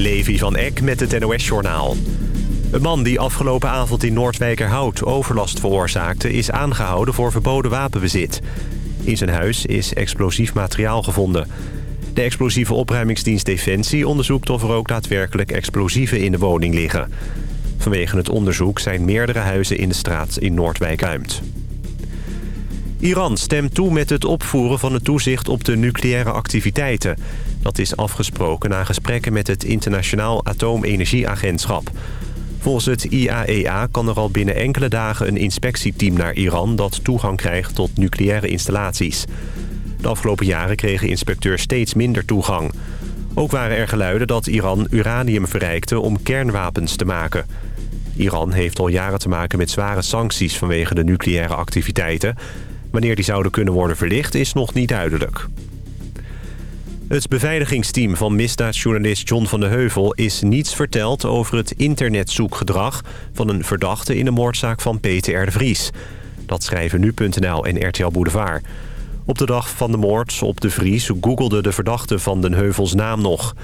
Levi van Eck met het NOS-journaal. Een man die afgelopen avond in Noordwijkerhout overlast veroorzaakte... is aangehouden voor verboden wapenbezit. In zijn huis is explosief materiaal gevonden. De explosieve opruimingsdienst Defensie onderzoekt of er ook daadwerkelijk explosieven in de woning liggen. Vanwege het onderzoek zijn meerdere huizen in de straat in Noordwijk-Uimt. Iran stemt toe met het opvoeren van het toezicht op de nucleaire activiteiten. Dat is afgesproken na gesprekken met het Internationaal Atoomenergieagentschap. Volgens het IAEA e kan er al binnen enkele dagen een inspectieteam naar Iran... dat toegang krijgt tot nucleaire installaties. De afgelopen jaren kregen inspecteurs steeds minder toegang. Ook waren er geluiden dat Iran uranium verrijkte om kernwapens te maken. Iran heeft al jaren te maken met zware sancties vanwege de nucleaire activiteiten... Wanneer die zouden kunnen worden verlicht is nog niet duidelijk. Het beveiligingsteam van misdaadjournalist John van de Heuvel... is niets verteld over het internetzoekgedrag... van een verdachte in de moordzaak van Peter R. de Vries. Dat schrijven nu.nl en RTL Boulevard. Op de dag van de moord op de Vries googelde de verdachte van den Heuvels naam nog.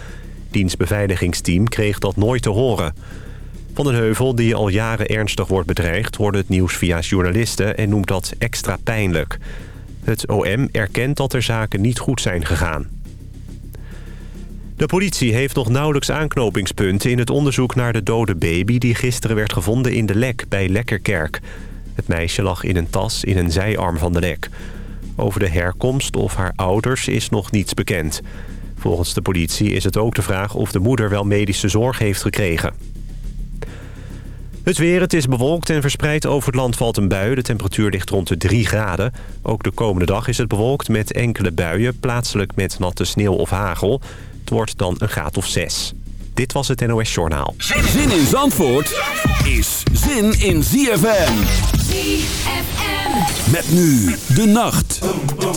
Diens beveiligingsteam kreeg dat nooit te horen... Van den Heuvel, die al jaren ernstig wordt bedreigd... hoorde het nieuws via journalisten en noemt dat extra pijnlijk. Het OM erkent dat er zaken niet goed zijn gegaan. De politie heeft nog nauwelijks aanknopingspunten in het onderzoek naar de dode baby... die gisteren werd gevonden in de Lek bij Lekkerkerk. Het meisje lag in een tas in een zijarm van de Lek. Over de herkomst of haar ouders is nog niets bekend. Volgens de politie is het ook de vraag of de moeder wel medische zorg heeft gekregen. Het weer, het is bewolkt en verspreid over het land valt een bui. De temperatuur ligt rond de 3 graden. Ook de komende dag is het bewolkt met enkele buien. Plaatselijk met natte sneeuw of hagel. Het wordt dan een graad of 6. Dit was het NOS Journaal. Zin in Zandvoort is zin in ZFM. ZFM. Met nu de nacht. boom, boom,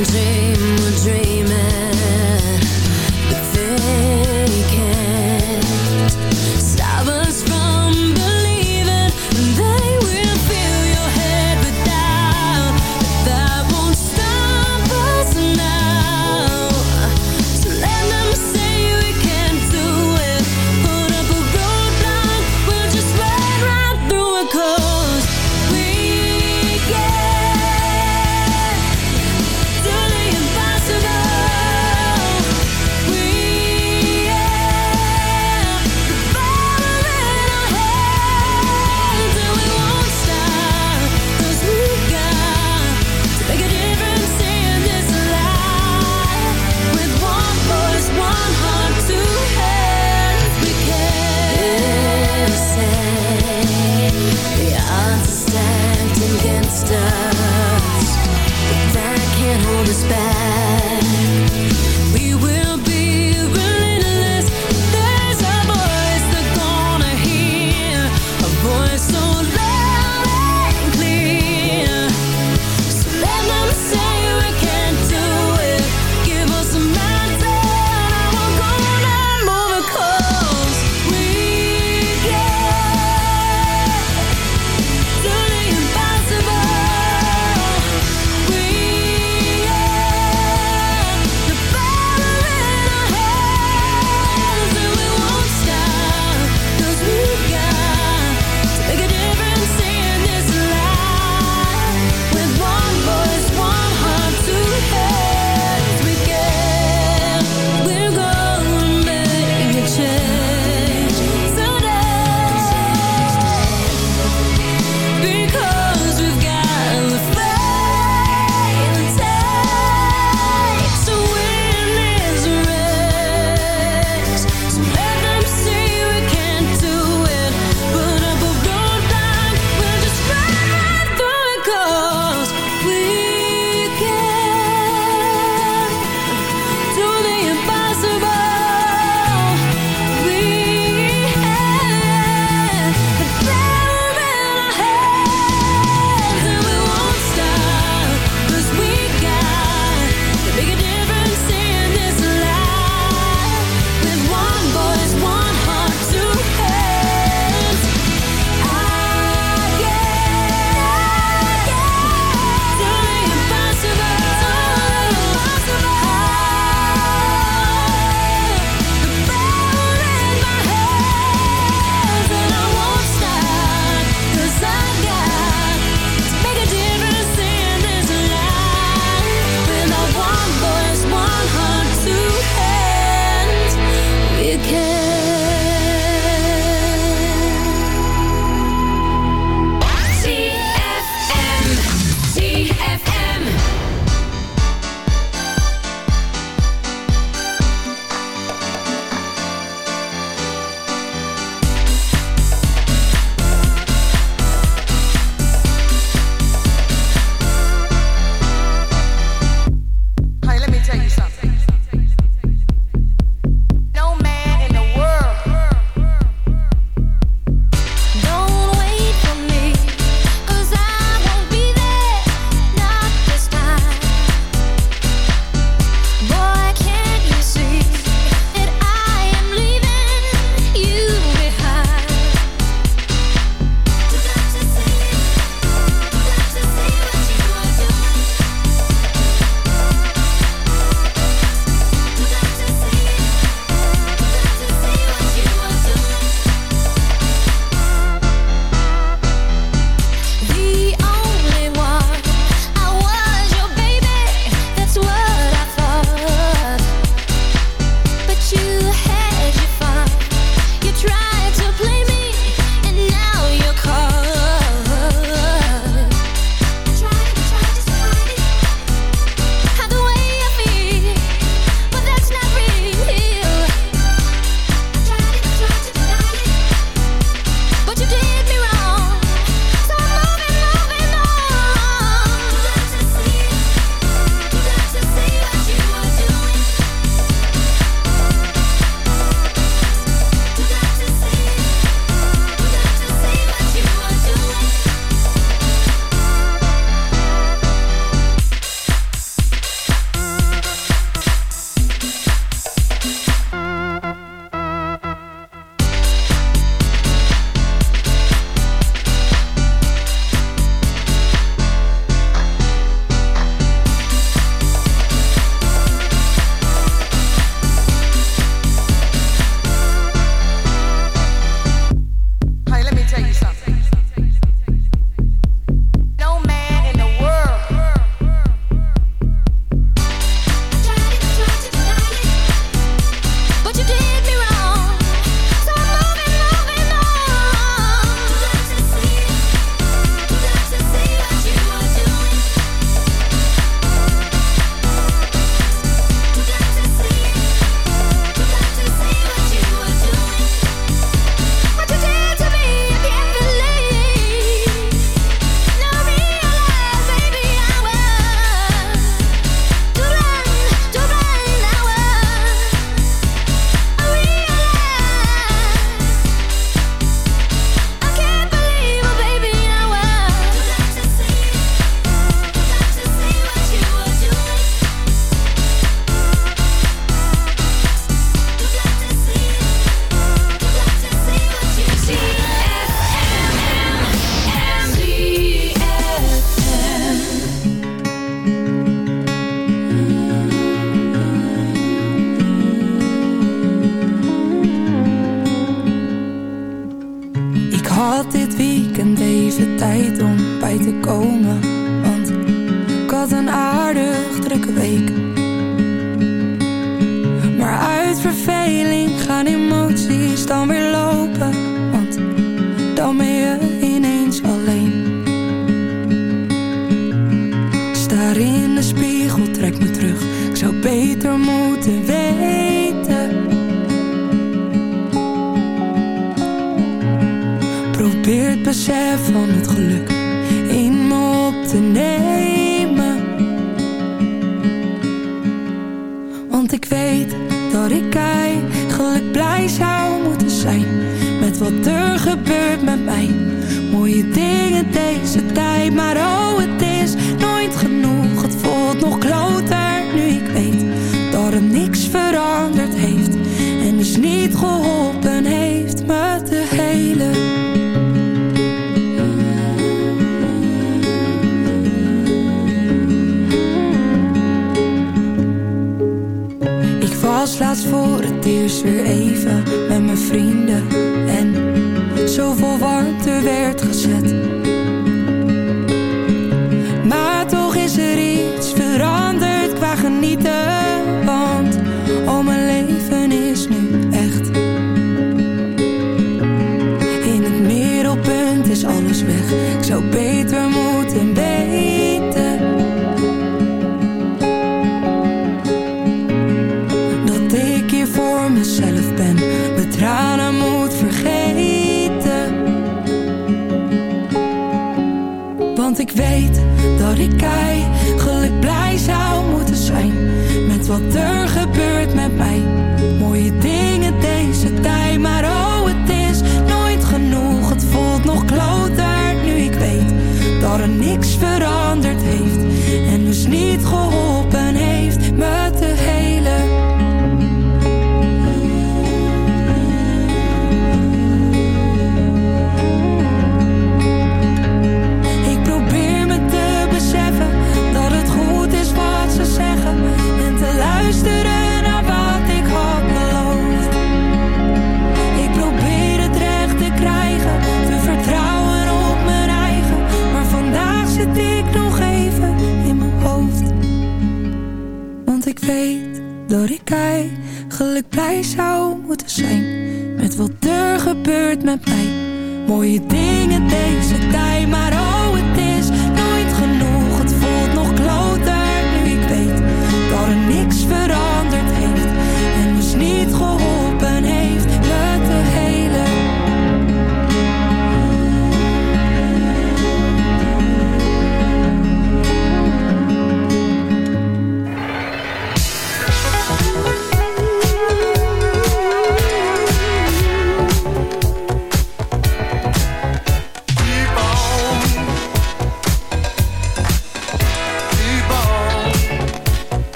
music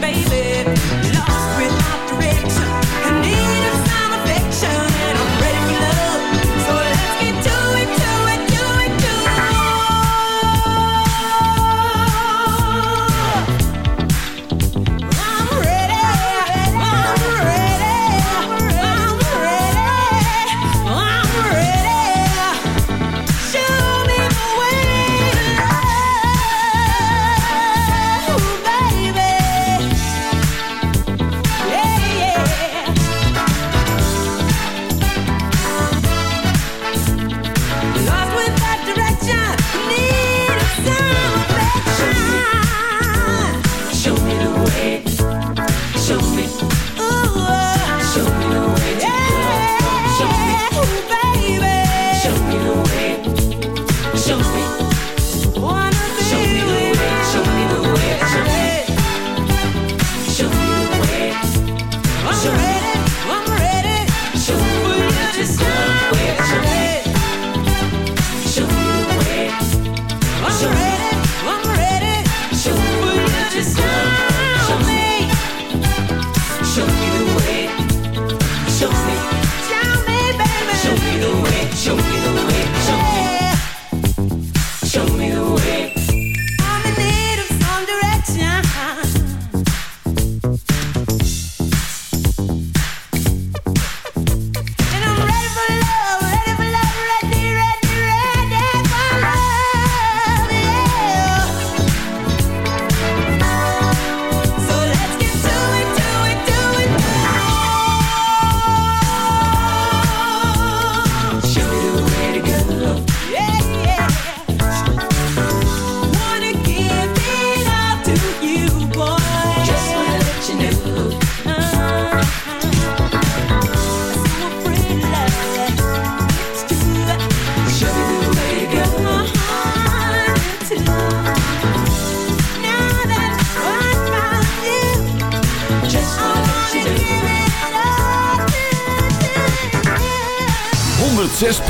baby, lost without direction, I need a.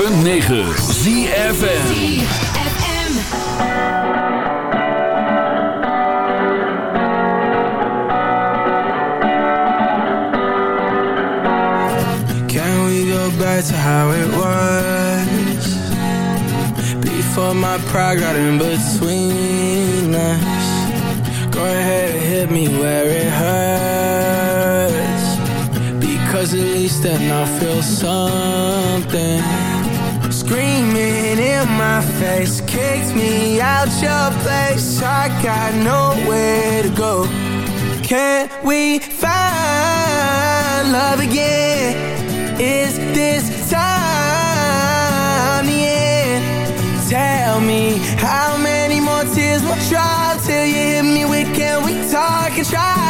106.9 ZFM. Back to how it was? Before my pride got in between us. Go ahead and hit me where it hurts. Because at least then I feel something kicked me out your place. I got nowhere to go. Can we find love again? Is this time the end? Tell me how many more tears will dry till you hit me with can we talk and try?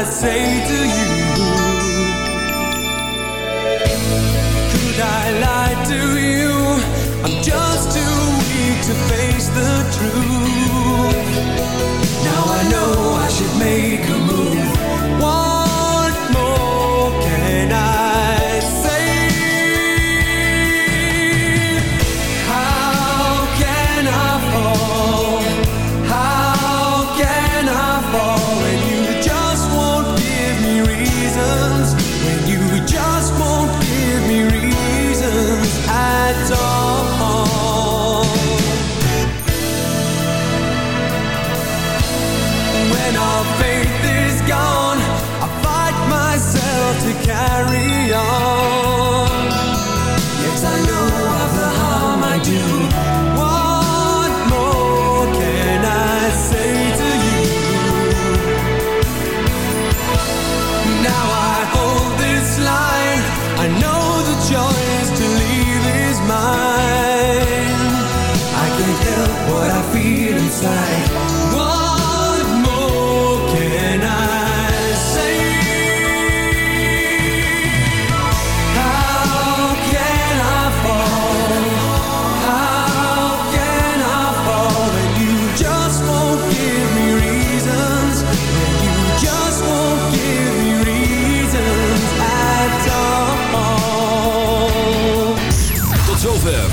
I say to you? Could I lie to you? I'm just too weak to face the truth